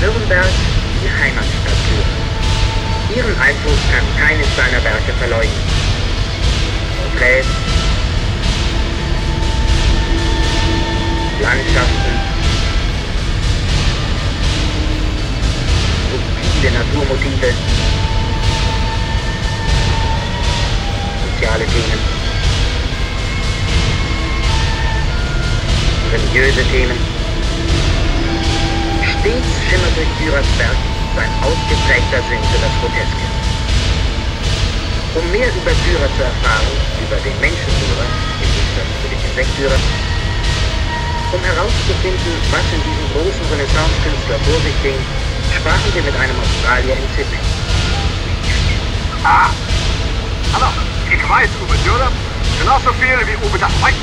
die Heimatstadt führen. Ihren Einfluss kann keines seiner Werke verleugnen. Porträts, Landschaften, subtile Naturmotive, soziale Themen, religiöse Themen. Stets schimmert durch Dürers Werk sein ausgeprägter Sinn für das Groteske. Um mehr über Dürer zu erfahren, über den Menschen Dürer, im Gegensatz zu den Insektdürer, um herauszufinden, was in diesem großen Renaissance-Künstler vor sich ging, sprachen wir mit einem Australier in Sydney. Ah, hallo, ich weiß über Dürer genauso viel wie über das Kängurus.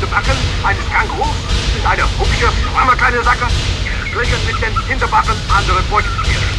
Die Hinterbacken eines Kängurus sind eine hübsche, stramme kleine Sache, mit den Hinterbacken anderer Beutetiere.